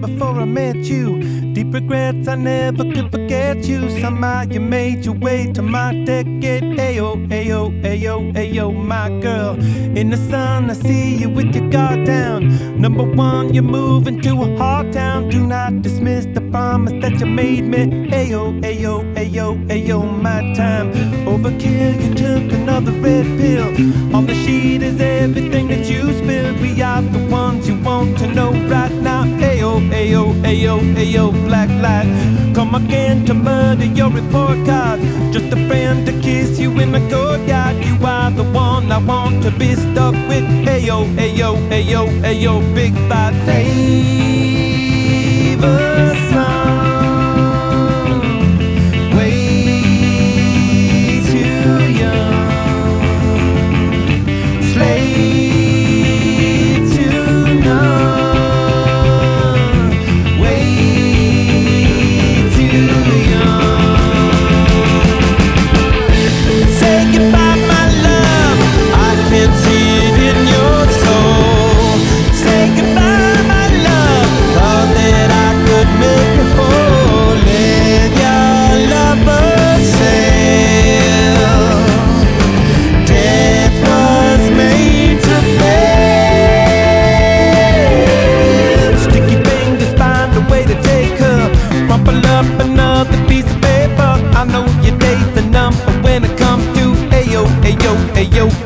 before I met you. Deep regrets, I never could forget you. Somehow you made your way to my decade. Ayo, ayo, ayo, ayo, my girl. In the sun, I see you with your guard down. Number one, you're moving to a hard town. Do not dismiss the promise that you made me. Ayo, ayo, ayo, ayo, my time. Overkill, you took another red pill. On the sheet is everything that you spilled. We are the ones you want to know right now. Ayo, ayo, ayo, ayo, black light. Come again to murder your report card. Just a friend to kiss you in the courtyard. You are the one I want to be stuck with. Ayo, ayo, ayo, ayo, big fat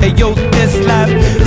ayo, ayo, this life.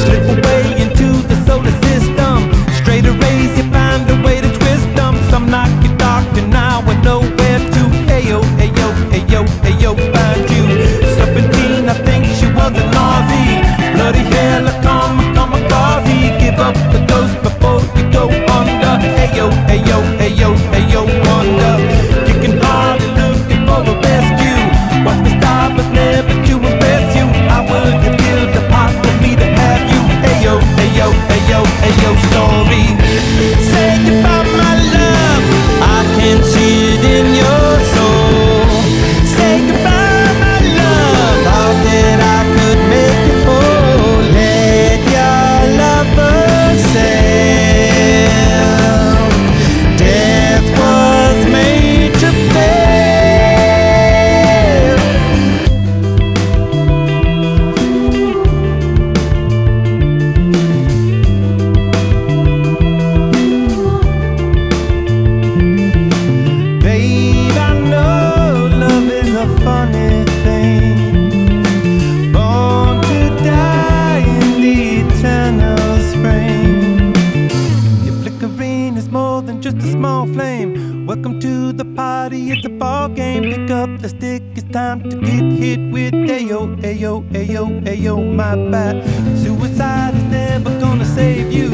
Welcome to the party, it's a ball game. Pick up the stick, it's time to get hit with ayo, ayo, ayo, ayo, my bad. Suicide is never gonna save you.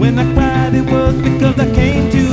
When I cried, it was because I came to